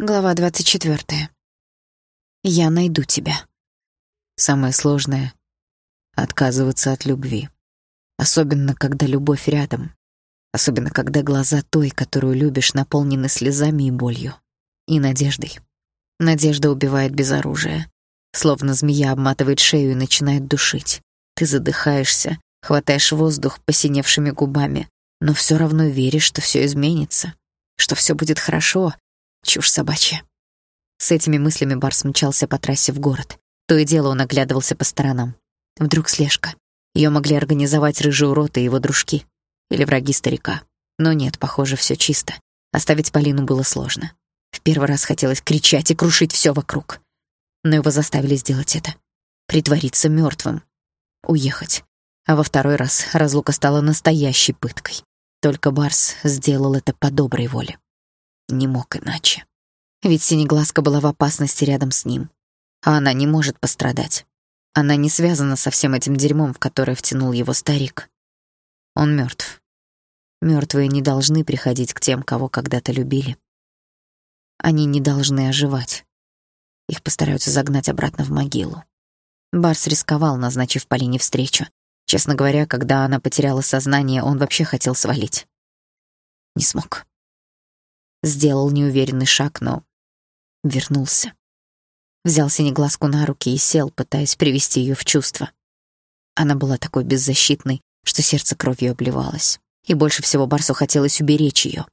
Глава 24. Я найду тебя. Самое сложное — отказываться от любви. Особенно, когда любовь рядом. Особенно, когда глаза той, которую любишь, наполнены слезами и болью. И надеждой. Надежда убивает без оружия. Словно змея обматывает шею и начинает душить. Ты задыхаешься, хватаешь воздух посиневшими губами, но все равно веришь, что все изменится, что все будет хорошо, Чушь собачья. С этими мыслями Барс мчался по трассе в город. То и дело он оглядывался по сторонам. Вдруг слежка. Ее могли организовать рыжий урод и его дружки. Или враги старика. Но нет, похоже, все чисто. Оставить Полину было сложно. В первый раз хотелось кричать и крушить все вокруг. Но его заставили сделать это. Притвориться мертвым. Уехать. А во второй раз разлука стала настоящей пыткой. Только Барс сделал это по доброй воле. Не мог иначе. Ведь Синеглазка была в опасности рядом с ним. А она не может пострадать. Она не связана со всем этим дерьмом, в которое втянул его старик. Он мертв. Мертвые не должны приходить к тем, кого когда-то любили. Они не должны оживать. Их постараются загнать обратно в могилу. Барс рисковал, назначив Полине встречу. Честно говоря, когда она потеряла сознание, он вообще хотел свалить. Не смог. Сделал неуверенный шаг, но вернулся. Взял синеглазку на руки и сел, пытаясь привести ее в чувство. Она была такой беззащитной, что сердце кровью обливалось. И больше всего Барсу хотелось уберечь ее,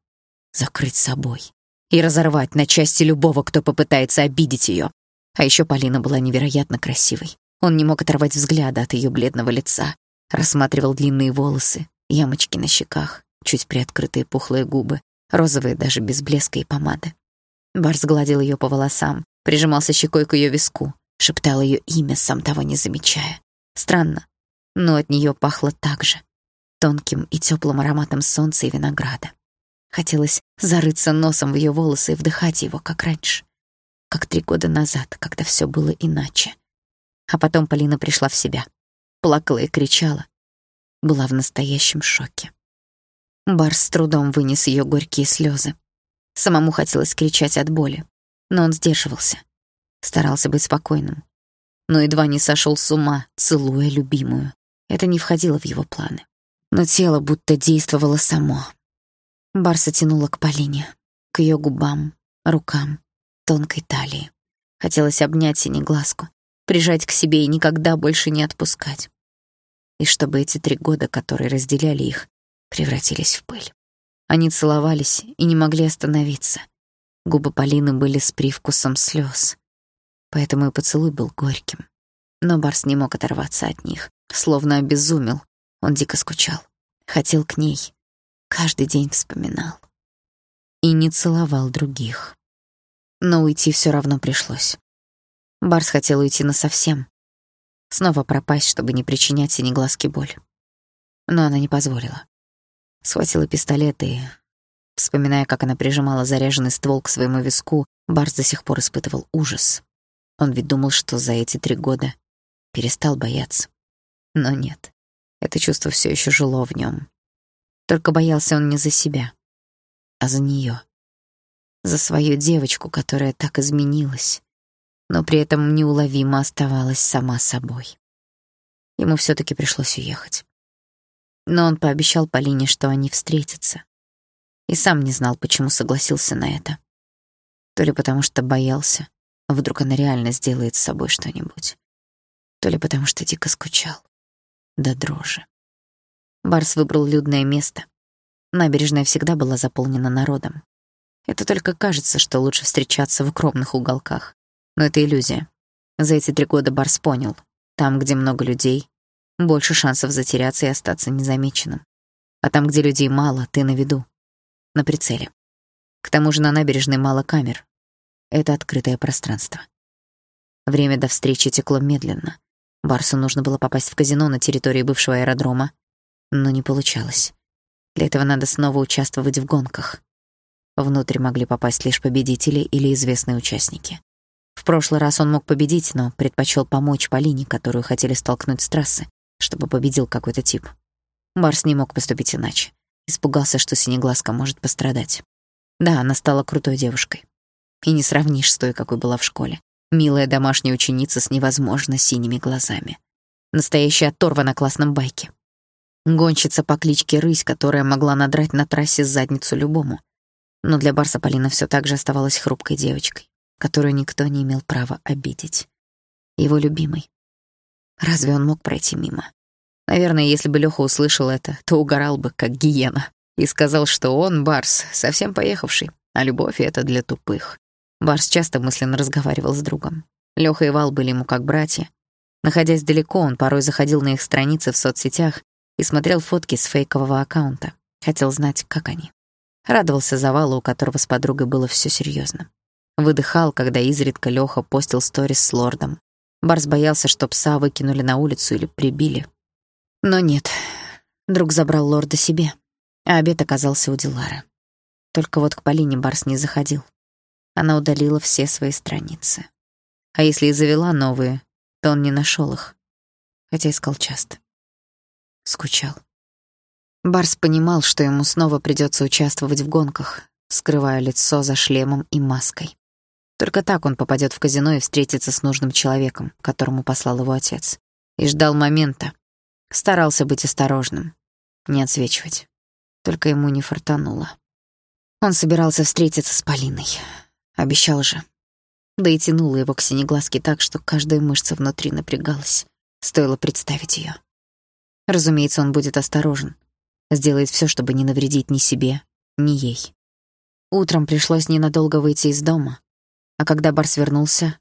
закрыть собой и разорвать на части любого, кто попытается обидеть ее. А еще Полина была невероятно красивой. Он не мог оторвать взгляда от ее бледного лица, рассматривал длинные волосы, ямочки на щеках, чуть приоткрытые пухлые губы, розовые даже без блеска и помады. Барс гладил ее по волосам, прижимался щекой к ее виску, шептал ее имя, сам того не замечая. Странно, но от нее пахло так же, тонким и теплым ароматом солнца и винограда. Хотелось зарыться носом в ее волосы и вдыхать его, как раньше, как три года назад, когда все было иначе. А потом Полина пришла в себя, плакала и кричала, была в настоящем шоке. Барс с трудом вынес ее горькие слезы. Самому хотелось кричать от боли, но он сдерживался, старался быть спокойным. Но едва не сошел с ума, целуя любимую. Это не входило в его планы. Но тело будто действовало само. Барса тянула к Полине, к ее губам, рукам, тонкой талии. Хотелось обнять синеглазку, прижать к себе и никогда больше не отпускать. И чтобы эти три года, которые разделяли их, превратились в пыль. Они целовались и не могли остановиться. Губы Полины были с привкусом слез, поэтому и поцелуй был горьким. Но Барс не мог оторваться от них, словно обезумел. Он дико скучал, хотел к ней, каждый день вспоминал. И не целовал других. Но уйти все равно пришлось. Барс хотел уйти насовсем, снова пропасть, чтобы не причинять синеглазке боль. Но она не позволила. Схватила пистолет и, вспоминая, как она прижимала заряженный ствол к своему виску, Барс до сих пор испытывал ужас. Он ведь думал, что за эти три года перестал бояться. Но нет, это чувство все еще жило в нем. Только боялся он не за себя, а за нее, За свою девочку, которая так изменилась, но при этом неуловимо оставалась сама собой. Ему все таки пришлось уехать. Но он пообещал Полине, что они встретятся. И сам не знал, почему согласился на это. То ли потому, что боялся, вдруг она реально сделает с собой что-нибудь. То ли потому, что дико скучал. Да дрожи. Барс выбрал людное место. Набережная всегда была заполнена народом. Это только кажется, что лучше встречаться в укромных уголках. Но это иллюзия. За эти три года Барс понял. Там, где много людей, больше шансов затеряться и остаться незамеченным. А там, где людей мало, ты на виду, на прицеле. К тому же на набережной мало камер. Это открытое пространство. Время до встречи текло медленно. Барсу нужно было попасть в казино на территории бывшего аэродрома, но не получалось. Для этого надо снова участвовать в гонках. Внутрь могли попасть лишь победители или известные участники. В прошлый раз он мог победить, но предпочел помочь Полине, которую хотели столкнуть с трассы, чтобы победил какой-то тип. Барс не мог поступить иначе. Испугался, что Синеглазка может пострадать. Да, она стала крутой девушкой. и не сравнишь с той, какой была в школе. Милая домашняя ученица с невозможно синими глазами. Настоящая оторва на классном байке. Гонщица по кличке Рысь, которая могла надрать на трассе задницу любому. Но для Барса Полина все так же оставалась хрупкой девочкой, которую никто не имел права обидеть. Его любимый. Разве он мог пройти мимо? Наверное, если бы Лёха услышал это, то угорал бы, как гиена, и сказал, что он, Барс, совсем поехавший, а любовь — это для тупых. Барс часто мысленно разговаривал с другом. Лёха и Вал были ему как братья. Находясь далеко, он порой заходил на их страницы в соцсетях и смотрел фотки с фейкового аккаунта. Хотел знать, как они. Радовался за Валу, у которого с подругой было все серьезно. Выдыхал, когда изредка Лёха постил сторис с лордом. Барс боялся, что пса выкинули на улицу или прибили. Но нет, друг забрал лорда себе, а обед оказался у Дилары. Только вот к Полине Барс не заходил. Она удалила все свои страницы. А если и завела новые, то он не нашел их, хотя искал часто. Скучал. Барс понимал, что ему снова придется участвовать в гонках, скрывая лицо за шлемом и маской. Только так он попадет в казино и встретится с нужным человеком, которому послал его отец. И ждал момента. Старался быть осторожным, не отсвечивать. Только ему не фартануло. Он собирался встретиться с Полиной. Обещал же. Да и тянуло его к синеглазке так, что каждая мышца внутри напрягалась. Стоило представить ее. Разумеется, он будет осторожен. Сделает все, чтобы не навредить ни себе, ни ей. Утром пришлось ненадолго выйти из дома, а когда Барс вернулся,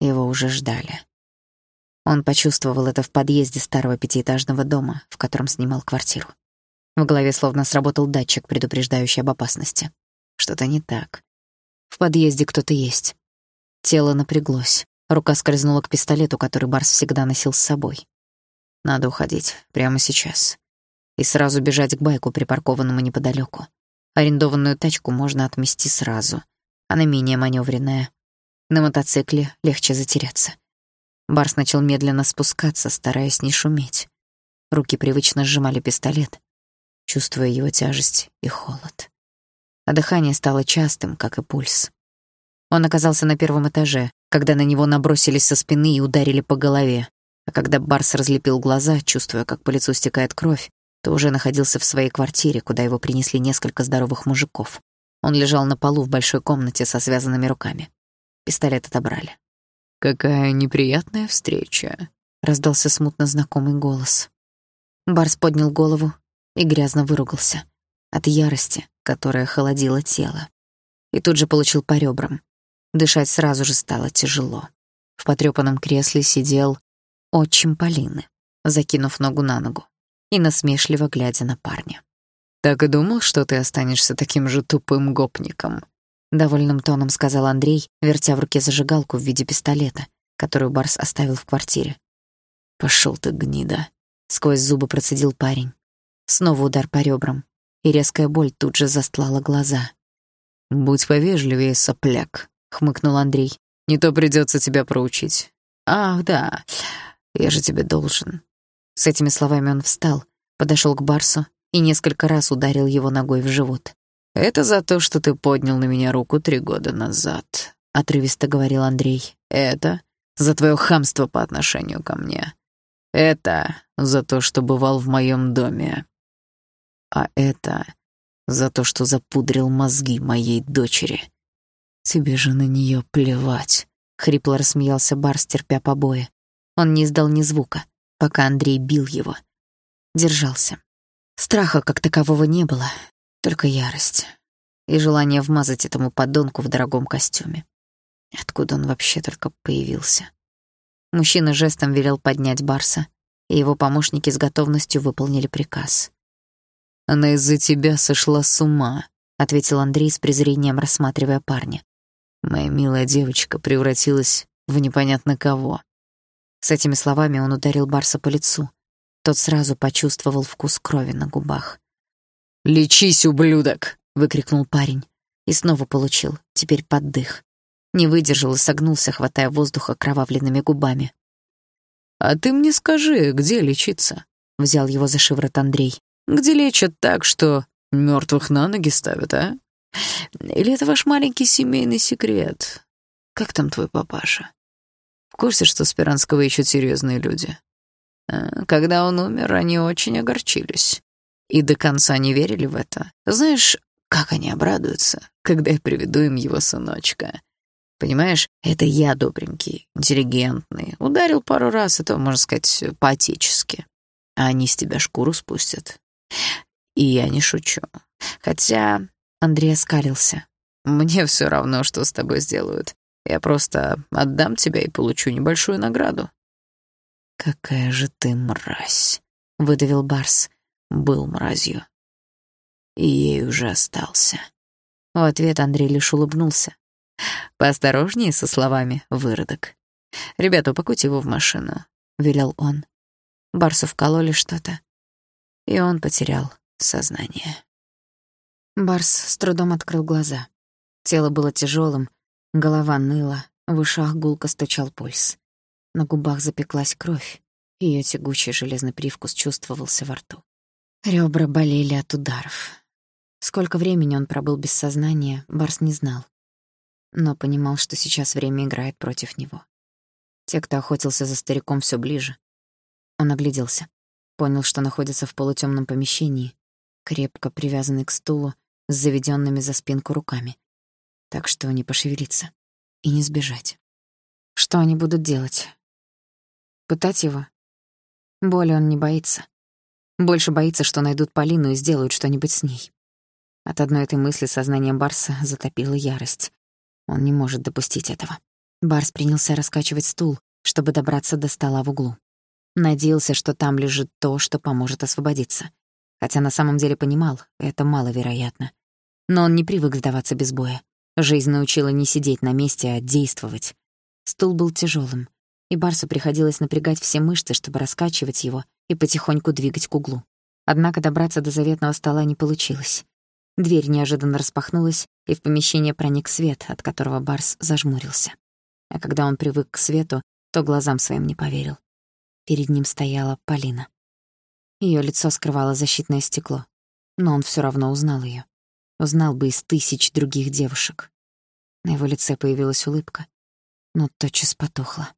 его уже ждали. Он почувствовал это в подъезде старого пятиэтажного дома, в котором снимал квартиру. В голове словно сработал датчик, предупреждающий об опасности. Что-то не так. В подъезде кто-то есть. Тело напряглось. Рука скользнула к пистолету, который Барс всегда носил с собой. Надо уходить. Прямо сейчас. И сразу бежать к байку, припаркованному неподалеку. Арендованную тачку можно отмести сразу. Она менее маневренная. На мотоцикле легче затеряться. Барс начал медленно спускаться, стараясь не шуметь. Руки привычно сжимали пистолет, чувствуя его тяжесть и холод а дыхание стало частым, как и пульс. Он оказался на первом этаже, когда на него набросились со спины и ударили по голове. А когда Барс разлепил глаза, чувствуя, как по лицу стекает кровь, то уже находился в своей квартире, куда его принесли несколько здоровых мужиков. Он лежал на полу в большой комнате со связанными руками. Пистолет отобрали. «Какая неприятная встреча», — раздался смутно знакомый голос. Барс поднял голову и грязно выругался. От ярости, которая холодила тело. И тут же получил по ребрам. Дышать сразу же стало тяжело. В потрёпанном кресле сидел отчим Полины, закинув ногу на ногу и насмешливо глядя на парня. «Так и думал, что ты останешься таким же тупым гопником», — довольным тоном сказал Андрей, вертя в руке зажигалку в виде пистолета, которую Барс оставил в квартире. «Пошёл ты, гнида», — сквозь зубы процедил парень. Снова удар по ребрам и резкая боль тут же застлала глаза. «Будь повежливее, сопляк», — хмыкнул Андрей. «Не то придется тебя проучить». «Ах, да, я же тебе должен». С этими словами он встал, подошел к Барсу и несколько раз ударил его ногой в живот. «Это за то, что ты поднял на меня руку три года назад», — отрывисто говорил Андрей. «Это за твое хамство по отношению ко мне. Это за то, что бывал в моем доме. А это за то, что запудрил мозги моей дочери. Тебе же на нее плевать. Хрипло рассмеялся Барс, терпя побои. Он не издал ни звука, пока Андрей бил его. Держался. Страха как такового не было, только ярость и желание вмазать этому подонку в дорогом костюме. Откуда он вообще только появился? Мужчина жестом велел поднять Барса, и его помощники с готовностью выполнили приказ. Она из-за тебя сошла с ума», — ответил Андрей с презрением, рассматривая парня. «Моя милая девочка превратилась в непонятно кого». С этими словами он ударил Барса по лицу. Тот сразу почувствовал вкус крови на губах. «Лечись, ублюдок!» — выкрикнул парень. И снова получил, теперь под дых. Не выдержал и согнулся, хватая воздух окровавленными губами. «А ты мне скажи, где лечиться?» — взял его за шиворот Андрей. Где лечат так, что мертвых на ноги ставят, а? Или это ваш маленький семейный секрет? Как там твой папаша? В курсе, что Спиранского ищут серьезные люди? А, когда он умер, они очень огорчились. И до конца не верили в это. Знаешь, как они обрадуются, когда я приведу им его сыночка. Понимаешь, это я добренький, интеллигентный. Ударил пару раз, это, можно сказать, по-отечески. А они с тебя шкуру спустят. И я не шучу. Хотя Андрей оскалился. Мне все равно, что с тобой сделают. Я просто отдам тебя и получу небольшую награду. Какая же ты мразь, выдавил Барс. Был мразью. И ей уже остался. В ответ Андрей лишь улыбнулся. Поосторожнее со словами, выродок. Ребята, упакуйте его в машину, велел он. Барсу вкололи что-то, и он потерял сознание. Барс с трудом открыл глаза. Тело было тяжелым, голова ныла, в ушах гулко стучал пульс. На губах запеклась кровь, ее тягучий железный привкус чувствовался во рту. Ребра болели от ударов. Сколько времени он пробыл без сознания, Барс не знал. Но понимал, что сейчас время играет против него. Те, кто охотился за стариком, все ближе. Он огляделся. Понял, что находится в полутемном помещении, крепко привязанный к стулу, с заведенными за спинку руками, так что не пошевелиться и не сбежать. Что они будут делать? Пытать его? Боли он не боится. Больше боится, что найдут Полину и сделают что-нибудь с ней. От одной этой мысли сознание Барса затопило ярость. Он не может допустить этого. Барс принялся раскачивать стул, чтобы добраться до стола в углу. Надеялся, что там лежит то, что поможет освободиться. Хотя на самом деле понимал, это маловероятно. Но он не привык сдаваться без боя. Жизнь научила не сидеть на месте, а действовать. Стул был тяжелым, и Барсу приходилось напрягать все мышцы, чтобы раскачивать его и потихоньку двигать к углу. Однако добраться до заветного стола не получилось. Дверь неожиданно распахнулась, и в помещение проник свет, от которого Барс зажмурился. А когда он привык к свету, то глазам своим не поверил. Перед ним стояла Полина. Ее лицо скрывало защитное стекло, но он все равно узнал ее. Узнал бы из тысяч других девушек. На его лице появилась улыбка, но тотчас потухла.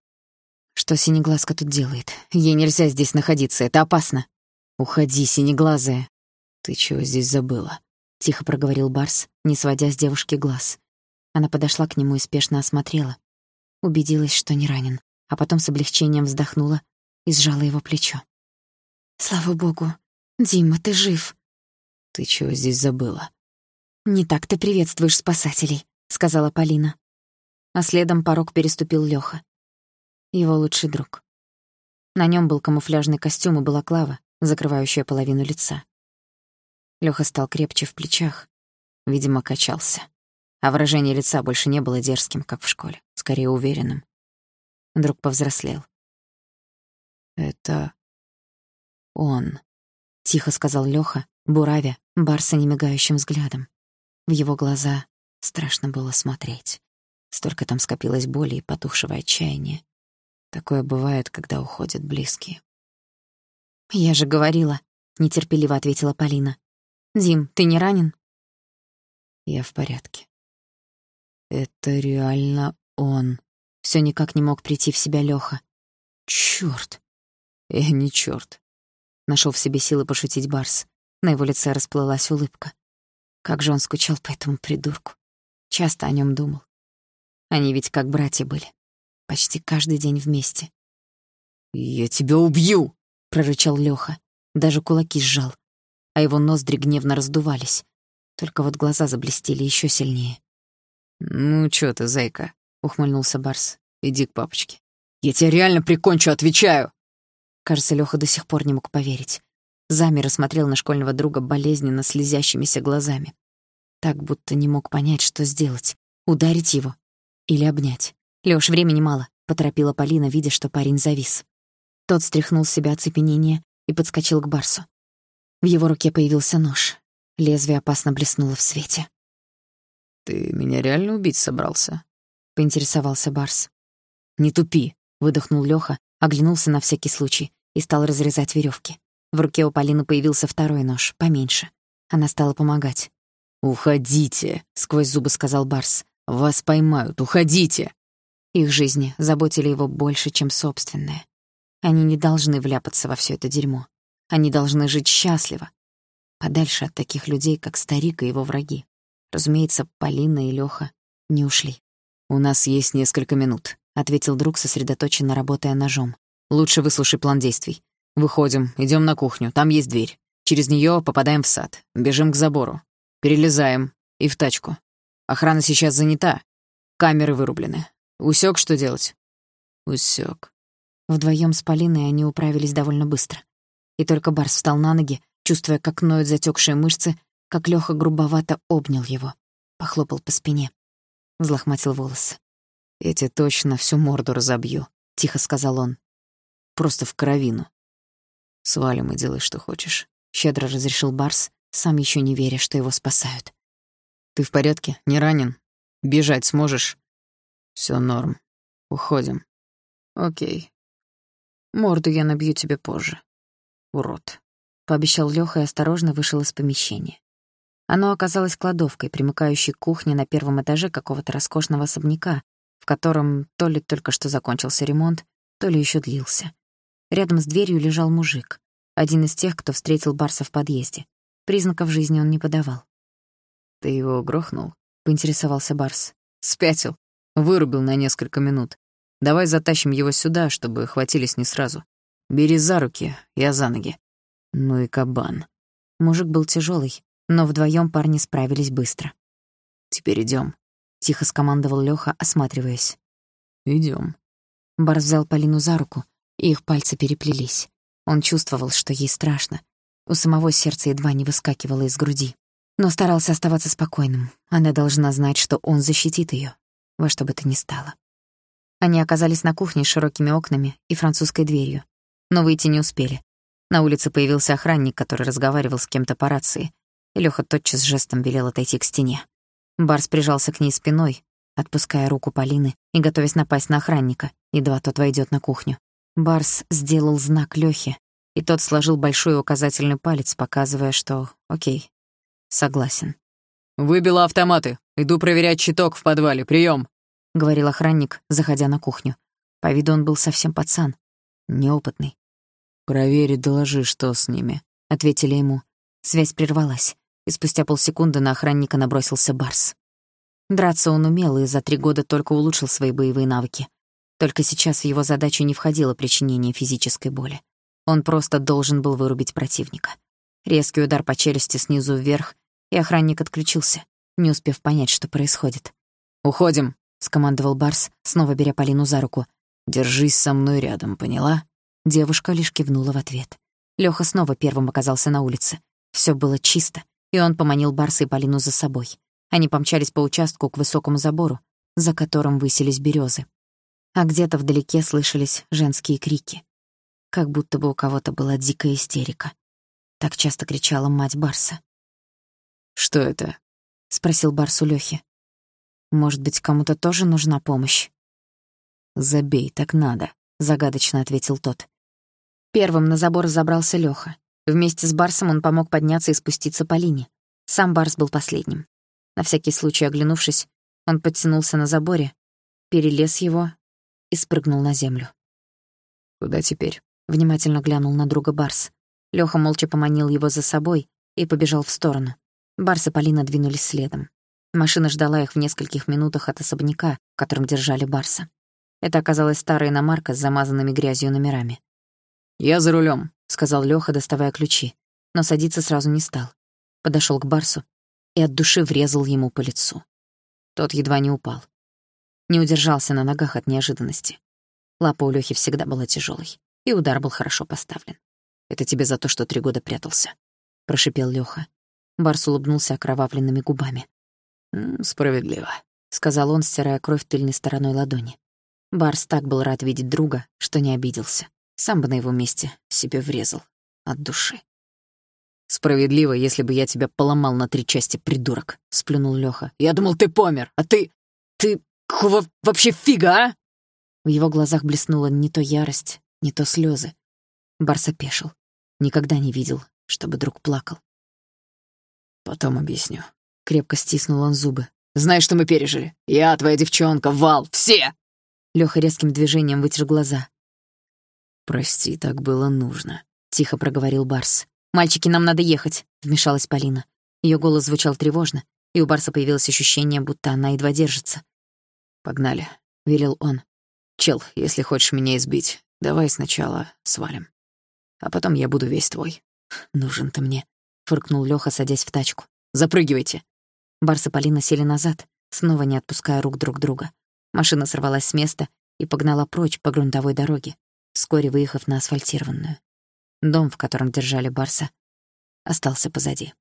Что Синеглазка тут делает? Ей нельзя здесь находиться, это опасно. Уходи, Синеглазая. Ты чего здесь забыла? Тихо проговорил Барс, не сводя с девушки глаз. Она подошла к нему и спешно осмотрела. Убедилась, что не ранен, а потом с облегчением вздохнула и сжала его плечо. «Слава богу! Дима, ты жив!» «Ты чего здесь забыла?» «Не так ты приветствуешь спасателей», — сказала Полина. А следом порог переступил Лёха. Его лучший друг. На нём был камуфляжный костюм и балаклава, закрывающая половину лица. Лёха стал крепче в плечах, видимо, качался. А выражение лица больше не было дерзким, как в школе, скорее уверенным. Друг повзрослел. «Это он», — тихо сказал Лёха, буравя Барса немигающим взглядом. В его глаза страшно было смотреть. Столько там скопилось боли и потухшего отчаяния. Такое бывает, когда уходят близкие. «Я же говорила», — нетерпеливо ответила Полина. «Дим, ты не ранен?» «Я в порядке». «Это реально он». Все никак не мог прийти в себя Лёха. «Чёрт!» «Я не чёрт», — нашел в себе силы пошутить Барс. На его лице расплылась улыбка. Как же он скучал по этому придурку. Часто о нем думал. Они ведь как братья были. Почти каждый день вместе. «Я тебя убью!» — прорычал Лёха. Даже кулаки сжал, а его ноздри гневно раздувались. Только вот глаза заблестели еще сильнее. «Ну чё ты, зайка?» — ухмыльнулся Барс. «Иди к папочке». «Я тебя реально прикончу, отвечаю!» Кажется, Лёха до сих пор не мог поверить замер и смотрел на школьного друга болезненно слезящимися глазами. Так будто не мог понять, что сделать. Ударить его или обнять. «Лёш, времени мало», — поторопила Полина, видя, что парень завис. Тот стряхнул с себя оцепенение и подскочил к Барсу. В его руке появился нож. Лезвие опасно блеснуло в свете. «Ты меня реально убить собрался?» — поинтересовался Барс. «Не тупи», — выдохнул Лёха, оглянулся на всякий случай и стал разрезать верёвки. В руке у Полины появился второй нож, поменьше. Она стала помогать. «Уходите!» — сквозь зубы сказал Барс. «Вас поймают! Уходите!» Их жизни заботили его больше, чем собственные. Они не должны вляпаться во все это дерьмо. Они должны жить счастливо. Подальше от таких людей, как старик и его враги. Разумеется, Полина и Лёха не ушли. «У нас есть несколько минут», — ответил друг, сосредоточенно работая ножом. «Лучше выслушай план действий. Выходим, идем на кухню, там есть дверь. Через нее попадаем в сад, бежим к забору. Перелезаем и в тачку. Охрана сейчас занята, камеры вырублены. Усек, что делать?» «Усек». Вдвоем с Полиной они управились довольно быстро. И только Барс встал на ноги, чувствуя, как ноют затекшие мышцы, как Лёха грубовато обнял его, похлопал по спине, взлохматил волосы. «Я тебе точно всю морду разобью», — тихо сказал он. «Просто в кровину. Свалим и делай, что хочешь», — щедро разрешил Барс, сам еще не веря, что его спасают. «Ты в порядке? Не ранен? Бежать сможешь?» Все норм. Уходим». «Окей. Морду я набью тебе позже. Урод», — пообещал Лёха и осторожно вышел из помещения. Оно оказалось кладовкой, примыкающей к кухне на первом этаже какого-то роскошного особняка, в котором то ли только что закончился ремонт, то ли еще длился. Рядом с дверью лежал мужик, один из тех, кто встретил Барса в подъезде. Признаков жизни он не подавал. «Ты его грохнул?» — поинтересовался Барс. «Спятил. Вырубил на несколько минут. Давай затащим его сюда, чтобы хватились не сразу. Бери за руки, я за ноги. Ну и кабан». Мужик был тяжелый, но вдвоем парни справились быстро. «Теперь идем, тихо скомандовал Лёха, осматриваясь. Идем. Барс взял Полину за руку, и их пальцы переплелись. Он чувствовал, что ей страшно. У самого сердце едва не выскакивало из груди. Но старался оставаться спокойным. Она должна знать, что он защитит ее, во что бы то ни стало. Они оказались на кухне с широкими окнами и французской дверью. Но выйти не успели. На улице появился охранник, который разговаривал с кем-то по рации, и Лёха тотчас жестом велел отойти к стене. Барс прижался к ней спиной, отпуская руку Полины и готовясь напасть на охранника, едва тот войдет на кухню. Барс сделал знак Лёхе, и тот сложил большой указательный палец, показывая, что «Окей, согласен». «Выбила автоматы. Иду проверять щиток в подвале. Прием, говорил охранник, заходя на кухню. По виду он был совсем пацан, неопытный. «Проверь и доложи, что с ними», — ответили ему. Связь прервалась и спустя полсекунды на охранника набросился Барс. Драться он умел и за три года только улучшил свои боевые навыки. Только сейчас в его задачу не входило причинение физической боли. Он просто должен был вырубить противника. Резкий удар по челюсти снизу вверх, и охранник отключился, не успев понять, что происходит. «Уходим», — скомандовал Барс, снова беря Полину за руку. «Держись со мной рядом, поняла?» Девушка лишь кивнула в ответ. Лёха снова первым оказался на улице. Всё было чисто, и он поманил Барса и Полину за собой. Они помчались по участку к высокому забору, за которым высились березы. А где-то вдалеке слышались женские крики. Как будто бы у кого-то была дикая истерика. Так часто кричала мать Барса. «Что это?» — спросил Барс у Лёхи. «Может быть, кому-то тоже нужна помощь?» «Забей, так надо», — загадочно ответил тот. Первым на забор забрался Лёха. Вместе с Барсом он помог подняться и спуститься по линии. Сам Барс был последним. На всякий случай оглянувшись, он подтянулся на заборе, перелез его и спрыгнул на землю. «Куда теперь?» — внимательно глянул на друга Барс. Лёха молча поманил его за собой и побежал в сторону. Барс и Полина двинулись следом. Машина ждала их в нескольких минутах от особняка, в котором держали Барса. Это оказалась старая иномарка с замазанными грязью номерами. «Я за рулем, сказал Лёха, доставая ключи, но садиться сразу не стал. Подошёл к Барсу и от души врезал ему по лицу. Тот едва не упал. Не удержался на ногах от неожиданности. Лапа у Лёхи всегда была тяжелой, и удар был хорошо поставлен. «Это тебе за то, что три года прятался», — прошипел Лёха. Барс улыбнулся окровавленными губами. «Справедливо», — сказал он, стирая кровь тыльной стороной ладони. Барс так был рад видеть друга, что не обиделся. Сам бы на его месте себе врезал. От души. «Справедливо, если бы я тебя поломал на три части, придурок», — сплюнул Лёха. «Я думал, ты помер, а ты... ты... какого вообще фига, а?» В его глазах блеснула не то ярость, не то слезы. Барс опешил. Никогда не видел, чтобы друг плакал. «Потом объясню. Крепко стиснул он зубы. «Знаешь, что мы пережили? Я, твоя девчонка, Вал, все!» Лёха резким движением вытер глаза. «Прости, так было нужно», — тихо проговорил Барс. «Мальчики, нам надо ехать», — вмешалась Полина. Её голос звучал тревожно, и у Барса появилось ощущение, будто она едва держится. «Погнали», — велел он. «Чел, если хочешь меня избить, давай сначала свалим. А потом я буду весь твой». «Нужен ты мне», — фыркнул Лёха, садясь в тачку. «Запрыгивайте». Барс и Полина сели назад, снова не отпуская рук друг друга. Машина сорвалась с места и погнала прочь по грунтовой дороге, вскоре выехав на асфальтированную. Дом, в котором держали Барса, остался позади.